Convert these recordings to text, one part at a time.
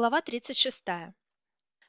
Глава 36.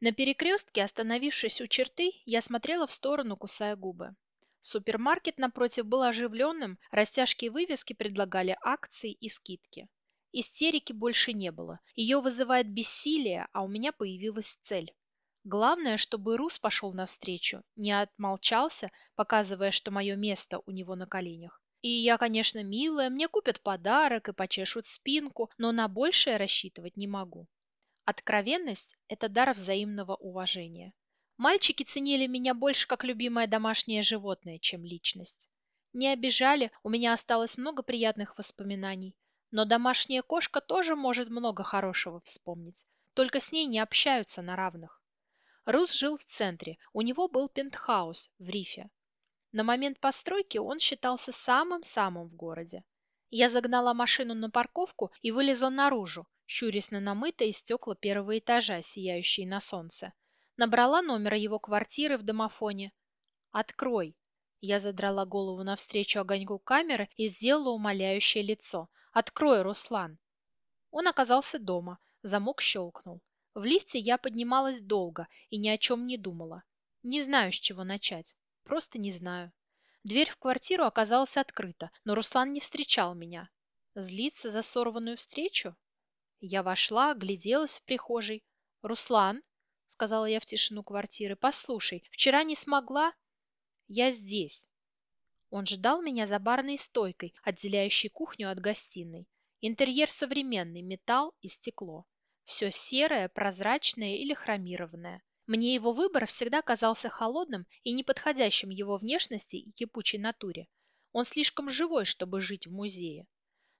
На перекрестке, остановившись у черты, я смотрела в сторону, кусая губы. Супермаркет напротив был оживленным, растяжки и вывески предлагали акции и скидки. Истерики больше не было. Ее вызывает бессилие, а у меня появилась цель. Главное, чтобы Рус пошел навстречу, не отмолчался, показывая, что мое место у него на коленях. И я, конечно, милая, мне купят подарок и почешут спинку, но на большее рассчитывать не могу. Откровенность – это дар взаимного уважения. Мальчики ценили меня больше как любимое домашнее животное, чем личность. Не обижали, у меня осталось много приятных воспоминаний. Но домашняя кошка тоже может много хорошего вспомнить, только с ней не общаются на равных. Рус жил в центре, у него был пентхаус в Рифе. На момент постройки он считался самым-самым в городе. Я загнала машину на парковку и вылезла наружу, щурясь на намытые стекла первого этажа, сияющие на солнце. Набрала номер его квартиры в домофоне. «Открой!» Я задрала голову навстречу огоньку камеры и сделала умоляющее лицо. «Открой, Руслан!» Он оказался дома. Замок щелкнул. В лифте я поднималась долго и ни о чем не думала. Не знаю, с чего начать. Просто не знаю. Дверь в квартиру оказалась открыта, но Руслан не встречал меня. Злиться за сорванную встречу? Я вошла, огляделась в прихожей. «Руслан», — сказала я в тишину квартиры, — «послушай, вчера не смогла?» «Я здесь». Он ждал меня за барной стойкой, отделяющей кухню от гостиной. Интерьер современный, металл и стекло. Все серое, прозрачное или хромированное. Мне его выбор всегда казался холодным и неподходящим его внешности и кипучей натуре. Он слишком живой, чтобы жить в музее.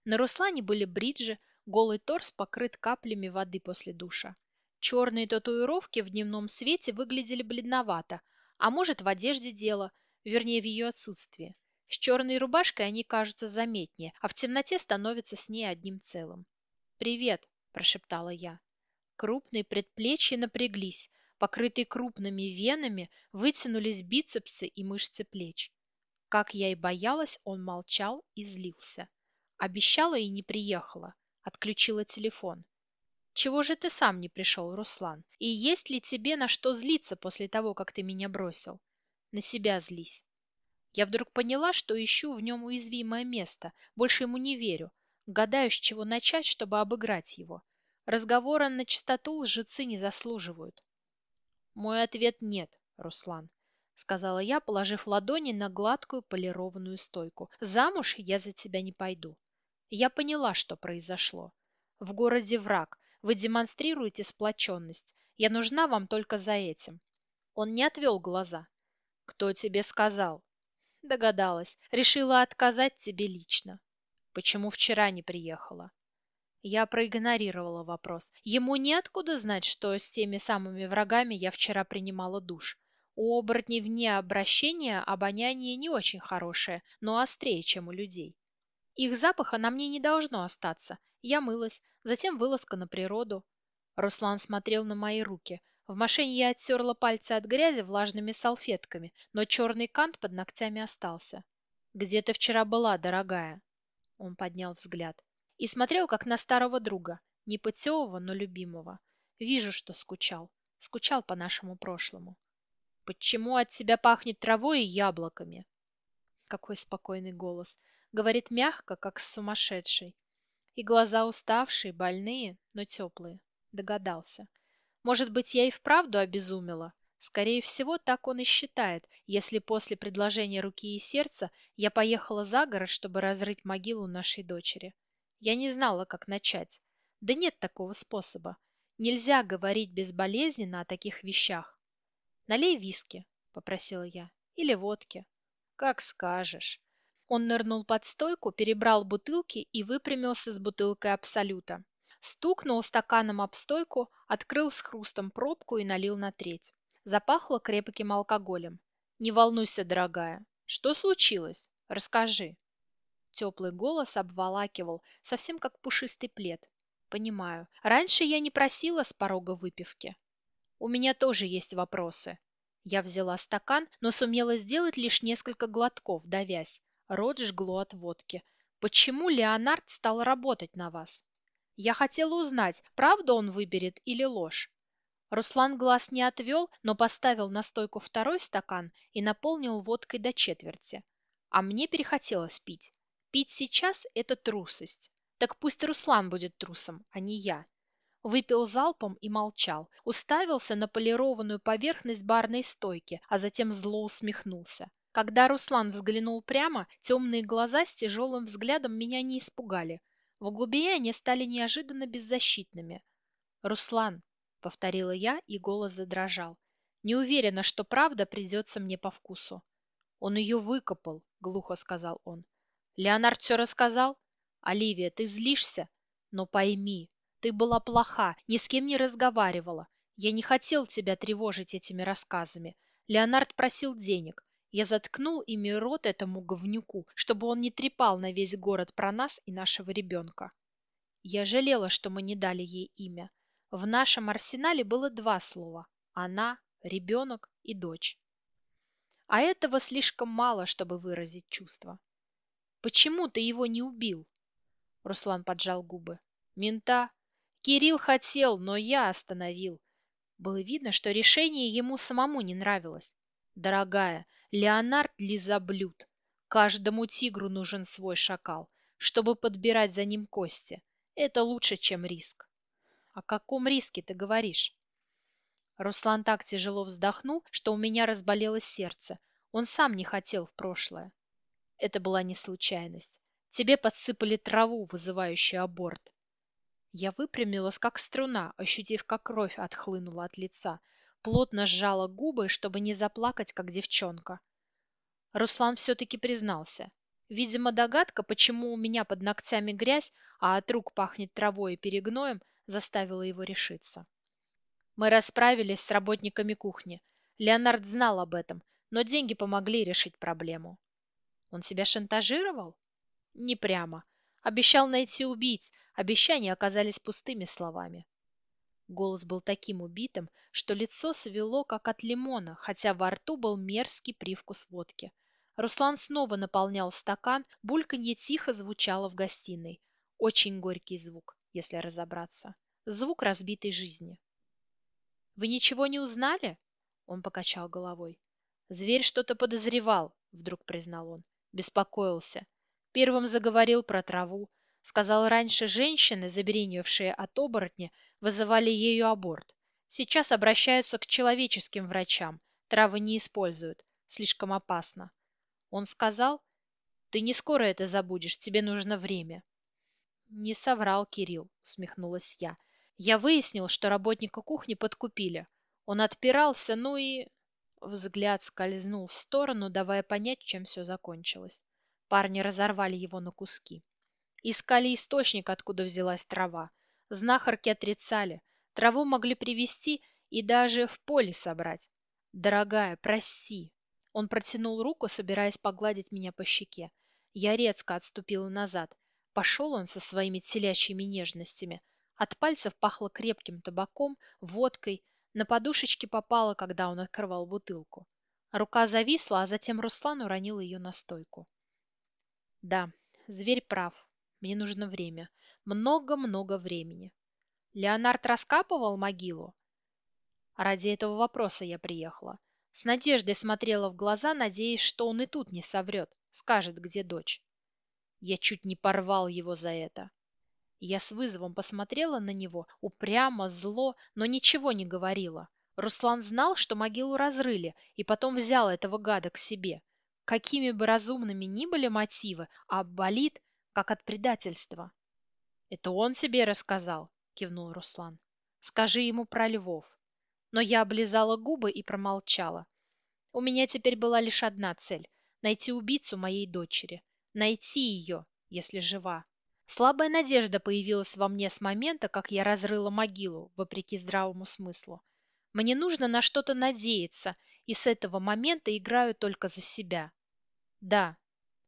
На Руслане были бриджи, Голый торс покрыт каплями воды после душа. Черные татуировки в дневном свете выглядели бледновато, а может в одежде дело, вернее в ее отсутствии. С черной рубашкой они кажутся заметнее, а в темноте становятся с ней одним целым. «Привет», – прошептала я. Крупные предплечья напряглись, покрытые крупными венами вытянулись бицепсы и мышцы плеч. Как я и боялась, он молчал и злился. Обещала и не приехала. Отключила телефон. Чего же ты сам не пришел, Руслан? И есть ли тебе на что злиться после того, как ты меня бросил? На себя злись. Я вдруг поняла, что ищу в нем уязвимое место, больше ему не верю. Гадаю, с чего начать, чтобы обыграть его. Разговора на чистоту лжецы не заслуживают. Мой ответ нет, Руслан, сказала я, положив ладони на гладкую полированную стойку. Замуж я за тебя не пойду. Я поняла, что произошло. В городе враг. Вы демонстрируете сплоченность. Я нужна вам только за этим. Он не отвел глаза. Кто тебе сказал? Догадалась. Решила отказать тебе лично. Почему вчера не приехала? Я проигнорировала вопрос. Ему неоткуда знать, что с теми самыми врагами я вчера принимала душ. У оборотней вне обращения обоняние не очень хорошее, но острее, чем у людей. Их запаха на мне не должно остаться. Я мылась, затем вылазка на природу. Руслан смотрел на мои руки. В машине я оттерла пальцы от грязи влажными салфетками, но черный кант под ногтями остался. «Где ты вчера была, дорогая?» Он поднял взгляд и смотрел, как на старого друга, непутевого, но любимого. Вижу, что скучал. Скучал по нашему прошлому. «Почему от тебя пахнет травой и яблоками?» Какой спокойный голос говорит мягко, как с сумасшедшей. И глаза уставшие, больные, но теплые. Догадался. Может быть, я и вправду обезумела? Скорее всего, так он и считает, если после предложения руки и сердца я поехала за город, чтобы разрыть могилу нашей дочери. Я не знала, как начать. Да нет такого способа. Нельзя говорить безболезненно о таких вещах. «Налей виски», — попросила я, — «или водки». «Как скажешь». Он нырнул под стойку, перебрал бутылки и выпрямился с бутылкой Абсолюта. Стукнул стаканом об стойку, открыл с хрустом пробку и налил на треть. Запахло крепким алкоголем. «Не волнуйся, дорогая. Что случилось? Расскажи». Теплый голос обволакивал, совсем как пушистый плед. «Понимаю. Раньше я не просила с порога выпивки. У меня тоже есть вопросы». Я взяла стакан, но сумела сделать лишь несколько глотков, давясь. Рот жгло от водки. Почему Леонард стал работать на вас? Я хотела узнать, правда он выберет или ложь. Руслан глаз не отвел, но поставил на стойку второй стакан и наполнил водкой до четверти. А мне перехотелось пить. Пить сейчас – это трусость. Так пусть Руслан будет трусом, а не я. Выпил залпом и молчал. Уставился на полированную поверхность барной стойки, а затем зло усмехнулся. Когда Руслан взглянул прямо, темные глаза с тяжелым взглядом меня не испугали. В глубине они стали неожиданно беззащитными. «Руслан, повторила я, и голос задрожал. Не уверена, что правда придется мне по вкусу. Он ее выкопал, глухо сказал он. Леонард все рассказал? Оливия, ты злишься? Но пойми, ты была плоха, ни с кем не разговаривала. Я не хотел тебя тревожить этими рассказами. Леонард просил денег. Я заткнул ими рот этому говнюку, чтобы он не трепал на весь город про нас и нашего ребенка. Я жалела, что мы не дали ей имя. В нашем арсенале было два слова – она, ребенок и дочь. А этого слишком мало, чтобы выразить чувства. «Почему ты его не убил?» Руслан поджал губы. «Мента. Кирилл хотел, но я остановил. Было видно, что решение ему самому не нравилось. Дорогая, Леонард лизоблюд. Каждому тигру нужен свой шакал, чтобы подбирать за ним кости. Это лучше, чем риск. О каком риске ты говоришь? Руслан так тяжело вздохнул, что у меня разболелось сердце. Он сам не хотел в прошлое. Это была не случайность. Тебе подсыпали траву, вызывающую аборт. Я выпрямилась, как струна, ощутив, как кровь отхлынула от лица. Плотно сжала губы, чтобы не заплакать, как девчонка. Руслан все-таки признался. Видимо, догадка, почему у меня под ногтями грязь, а от рук пахнет травой и перегноем, заставила его решиться. Мы расправились с работниками кухни. Леонард знал об этом, но деньги помогли решить проблему. Он себя шантажировал? Не прямо. Обещал найти убийц. Обещания оказались пустыми словами. Голос был таким убитым, что лицо свело, как от лимона, хотя во рту был мерзкий привкус водки. Руслан снова наполнял стакан, бульканье тихо звучало в гостиной. Очень горький звук если разобраться. Звук разбитой жизни. «Вы ничего не узнали?» Он покачал головой. «Зверь что-то подозревал», — вдруг признал он. Беспокоился. Первым заговорил про траву. Сказал, раньше женщины, забеременевшие от оборотня, вызывали ею аборт. Сейчас обращаются к человеческим врачам. Травы не используют. Слишком опасно. Он сказал, «Ты не скоро это забудешь, тебе нужно время». Не соврал Кирилл, усмехнулась я. Я выяснил, что работника кухни подкупили. Он отпирался, ну и... Взгляд скользнул в сторону, давая понять, чем все закончилось. Парни разорвали его на куски. Искали источник, откуда взялась трава. Знахарки отрицали. Траву могли привезти и даже в поле собрать. Дорогая, прости. Он протянул руку, собираясь погладить меня по щеке. Я резко отступила назад. Пошел он со своими телячьими нежностями. От пальцев пахло крепким табаком, водкой. На подушечке попало, когда он открывал бутылку. Рука зависла, а затем Руслан уронил ее на стойку. Да, зверь прав. Мне нужно время. Много-много времени. Леонард раскапывал могилу? Ради этого вопроса я приехала. С надеждой смотрела в глаза, надеясь, что он и тут не соврет, скажет, где дочь. Я чуть не порвал его за это. Я с вызовом посмотрела на него, упрямо, зло, но ничего не говорила. Руслан знал, что могилу разрыли, и потом взял этого гада к себе. Какими бы разумными ни были мотивы, а болит, как от предательства. «Это он себе рассказал», — кивнул Руслан. «Скажи ему про львов». Но я облизала губы и промолчала. У меня теперь была лишь одна цель — найти убийцу моей дочери найти ее, если жива. Слабая надежда появилась во мне с момента, как я разрыла могилу, вопреки здравому смыслу. Мне нужно на что-то надеяться, и с этого момента играю только за себя. Да,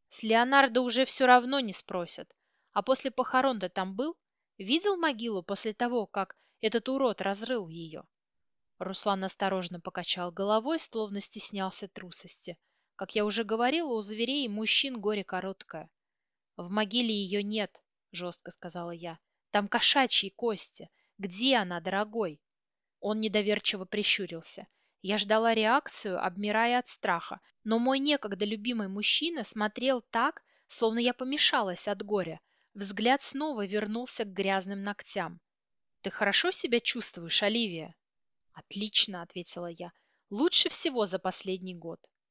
с Леонардо уже все равно не спросят. А после похорон ты там был? Видел могилу после того, как этот урод разрыл ее? Руслан осторожно покачал головой, словно стеснялся трусости. Как я уже говорила, у зверей мужчин горе короткое. В могиле ее нет, жестко сказала я. Там кошачьи кости. Где она, дорогой?» Он недоверчиво прищурился. Я ждала реакцию, обмирая от страха, но мой некогда любимый мужчина смотрел так, словно я помешалась от горя. Взгляд снова вернулся к грязным ногтям. «Ты хорошо себя чувствуешь, Оливия?» «Отлично», — ответила я. «Лучше всего за последний год».